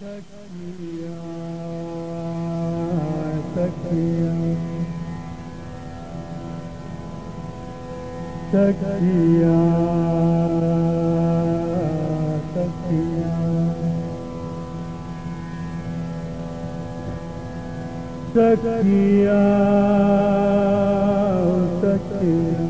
Sakiya Sakiya Sakiya Sakiya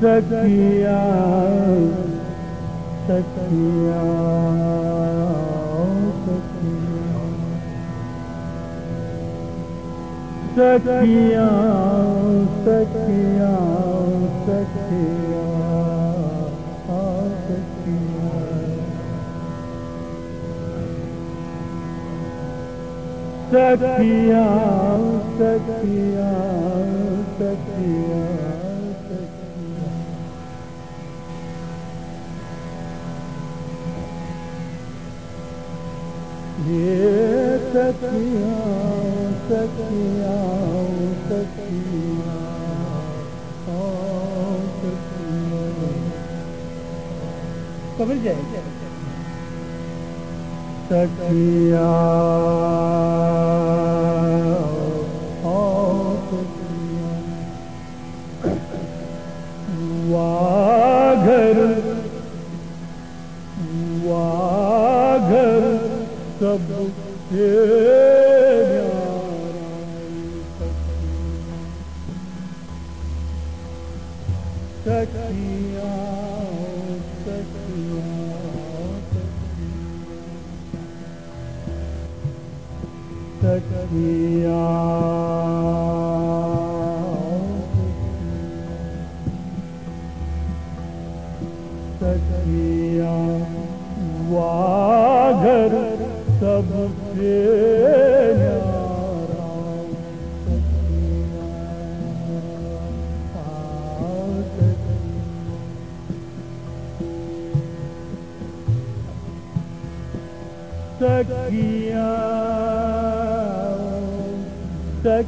Sakiya Sakiya सखिया सखिया सखिया सखिया। सखिया सखिया। सखिया सखिया सखिया समझ जाए सखिया Satya.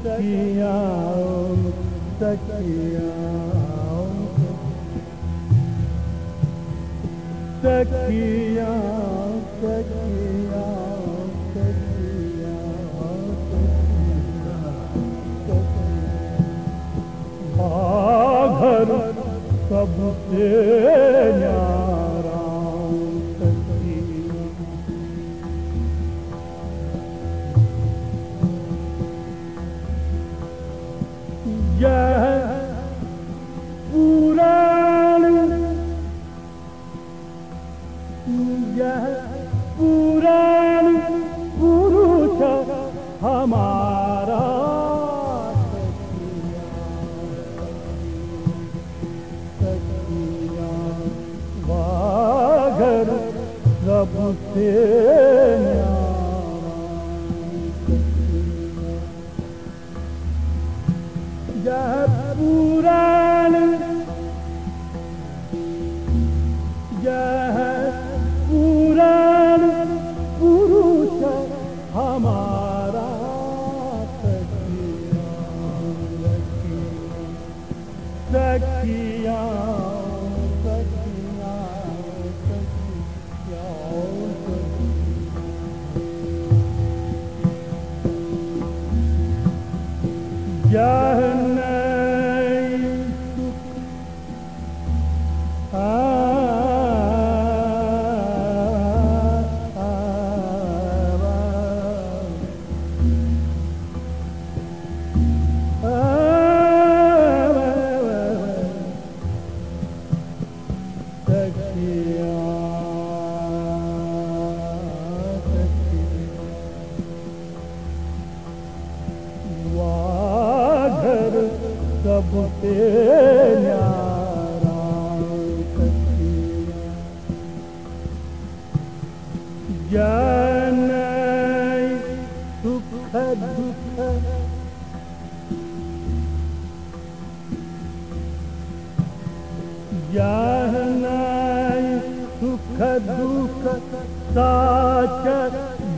सखियाओ सखियाओ सखियाओ सखियाओ सखियाओ घर यह पुराण पुरुष हमारा सखिया। वागर सबसे यह zakiya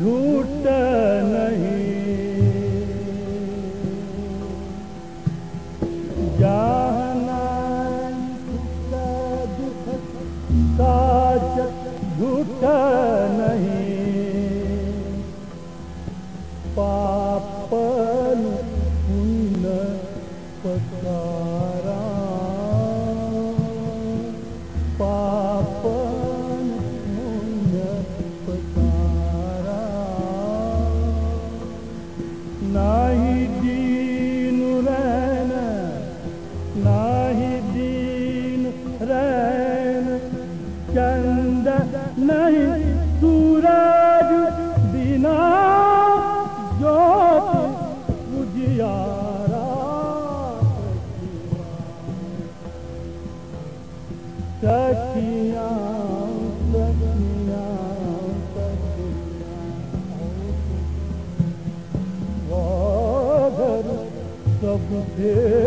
झूठ here.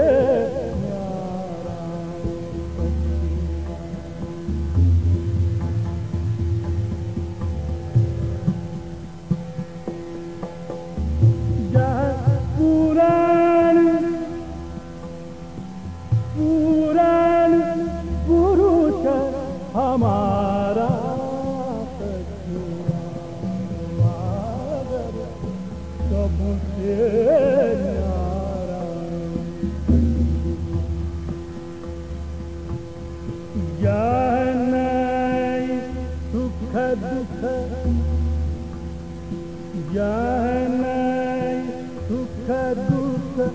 दुख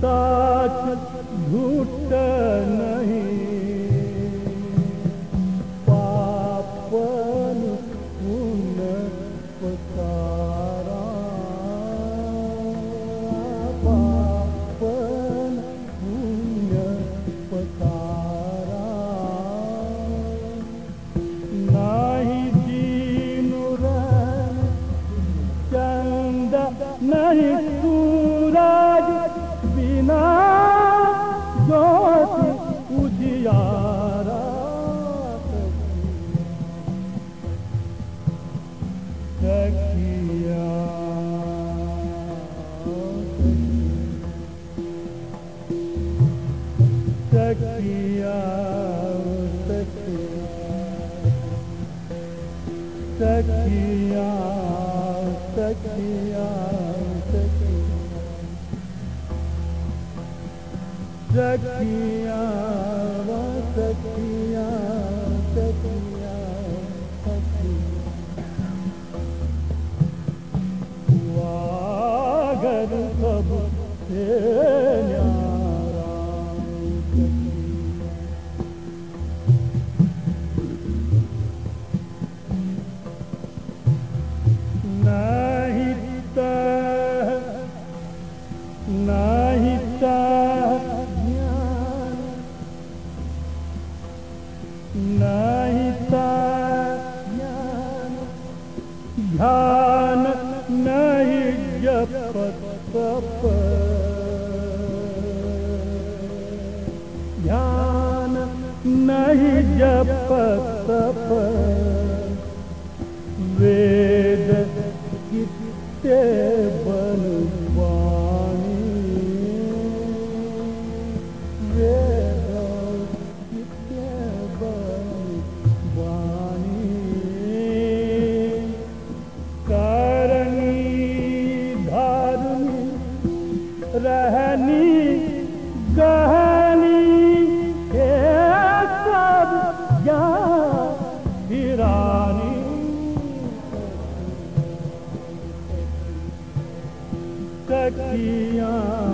साथ झूठ नहीं। kabul beni ध्यान नहीं जप तप। वेद Kia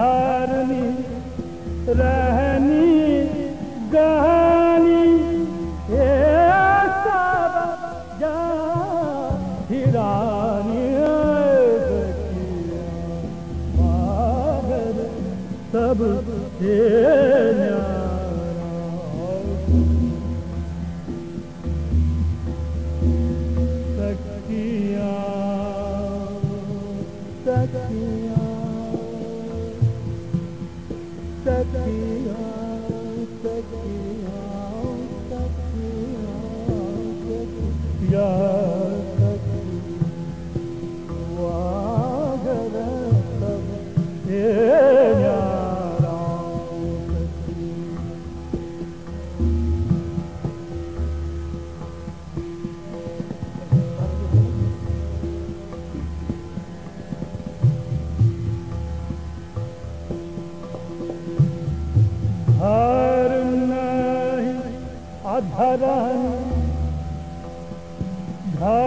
Harini Rai Mm-hmm.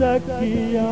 सखिया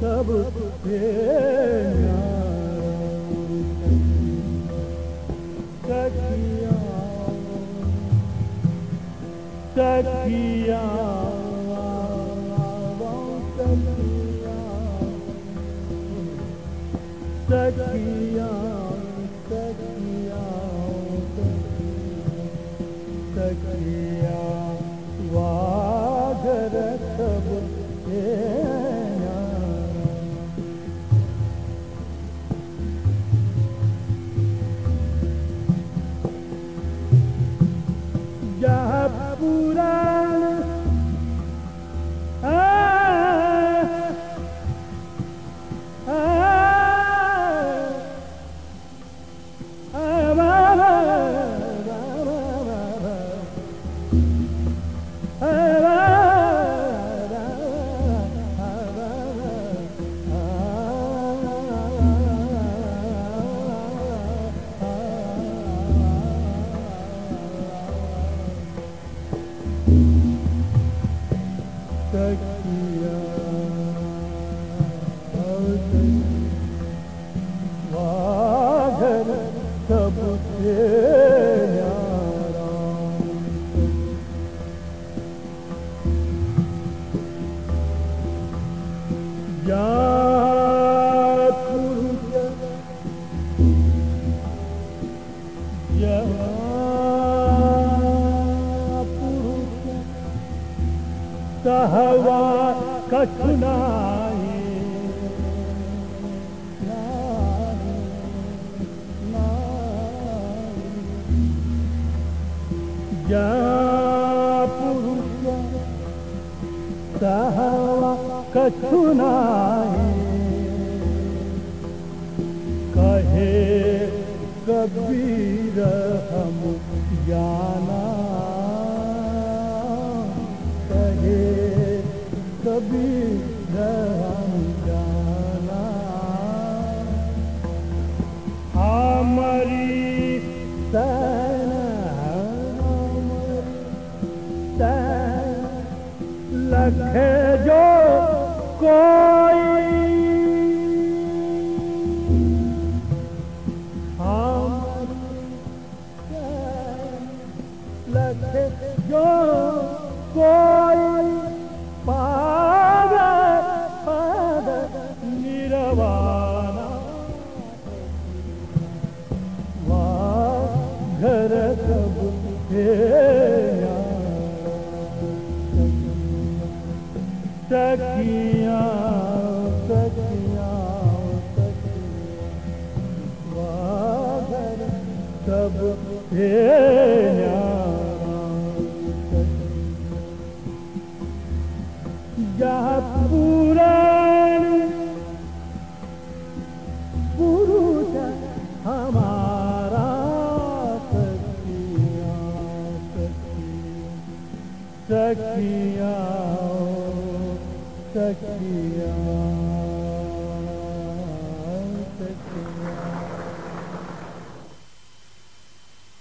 tabut pena takiya takiya the पू त कह कबीर या सके जो को 耶。